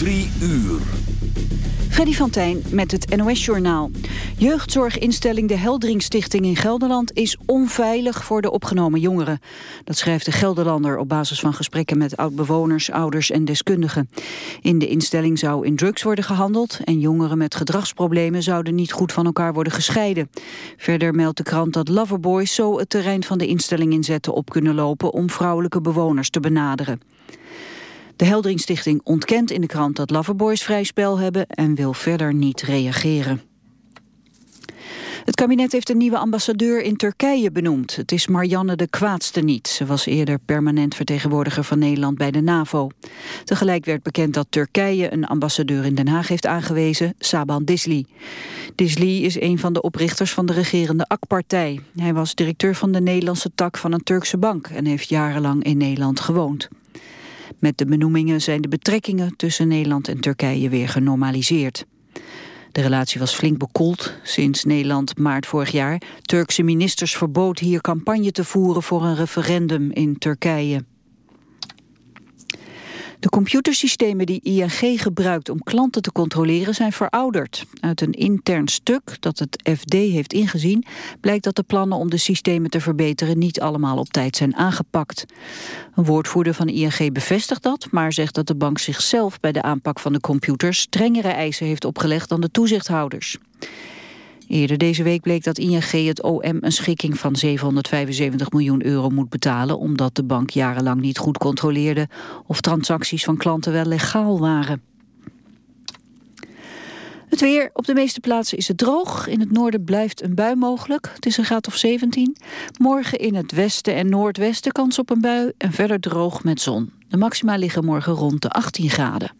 Drie uur. Freddy van Tijn met het NOS-journaal. Jeugdzorginstelling De Heldringstichting in Gelderland is onveilig voor de opgenomen jongeren. Dat schrijft de Gelderlander op basis van gesprekken met oud-bewoners, ouders en deskundigen. In de instelling zou in drugs worden gehandeld en jongeren met gedragsproblemen zouden niet goed van elkaar worden gescheiden. Verder meldt de krant dat loverboys zo het terrein van de instelling inzetten op kunnen lopen om vrouwelijke bewoners te benaderen. De Heldringstichting ontkent in de krant dat Loverboys vrij spel hebben en wil verder niet reageren. Het kabinet heeft een nieuwe ambassadeur in Turkije benoemd. Het is Marianne de Kwaadste niet. Ze was eerder permanent vertegenwoordiger van Nederland bij de NAVO. Tegelijk werd bekend dat Turkije een ambassadeur in Den Haag heeft aangewezen, Saban Disli. Disli is een van de oprichters van de regerende AK-partij. Hij was directeur van de Nederlandse tak van een Turkse bank en heeft jarenlang in Nederland gewoond. Met de benoemingen zijn de betrekkingen tussen Nederland en Turkije weer genormaliseerd. De relatie was flink bekoeld sinds Nederland maart vorig jaar Turkse ministers verbood hier campagne te voeren voor een referendum in Turkije. De computersystemen die ING gebruikt om klanten te controleren zijn verouderd. Uit een intern stuk dat het FD heeft ingezien... blijkt dat de plannen om de systemen te verbeteren niet allemaal op tijd zijn aangepakt. Een woordvoerder van ING bevestigt dat, maar zegt dat de bank zichzelf bij de aanpak van de computers strengere eisen heeft opgelegd dan de toezichthouders. Eerder deze week bleek dat ING het OM een schikking van 775 miljoen euro moet betalen... omdat de bank jarenlang niet goed controleerde of transacties van klanten wel legaal waren. Het weer. Op de meeste plaatsen is het droog. In het noorden blijft een bui mogelijk. Het is een graad of 17. Morgen in het westen en noordwesten kans op een bui en verder droog met zon. De maxima liggen morgen rond de 18 graden.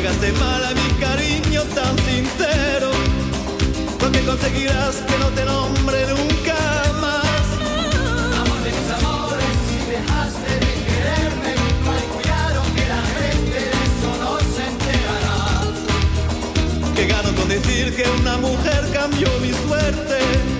pagaste mal a mi cariño tan sincero, lo que conseguirás que no te nombre nunca más. Mis amores, si dejaste de quererme, no hay cuidado que la gente eso no se enterará. Que gano con decir que una mujer cambió mi suerte.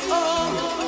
oh. oh.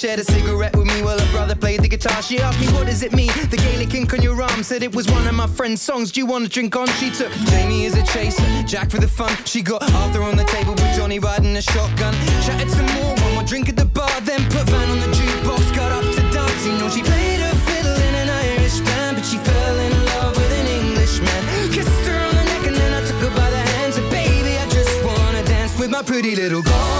shared a cigarette with me while her brother played the guitar. She asked me, What does it mean? The Gaelic ink on your arm said it was one of my friend's songs. Do you want to drink on? She took Jamie as a chaser, Jack for the fun. She got Arthur on the table with Johnny riding a shotgun. Chatted some more, one more drink at the bar, then put Van on the jukebox, got up to dance. You know, she played a fiddle in an Irish band, but she fell in love with an Englishman. Kissed her on the neck, and then I took her by the hands, and baby, I just wanna dance with my pretty little girl.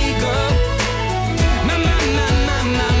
I'm not.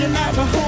you never hold